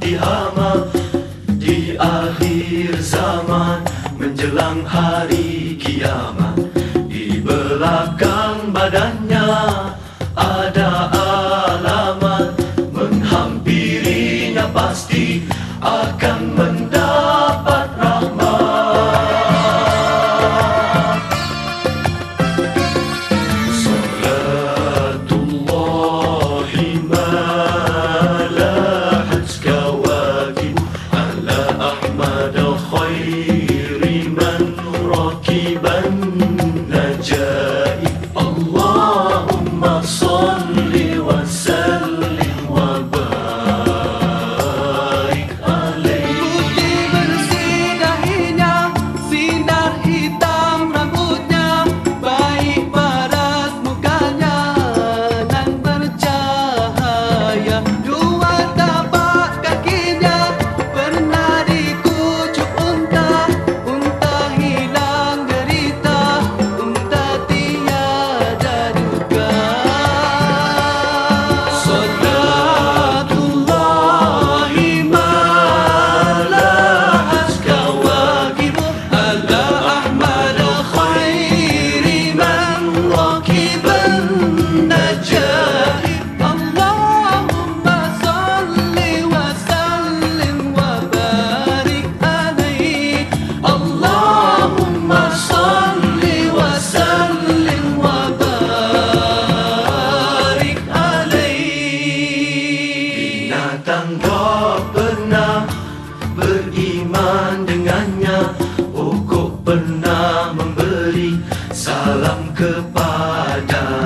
tihama di akhir zaman menjelang hari kiamat. Di belakang badannya ada alamat menghampirinya pasti akan men وسلم salam kepada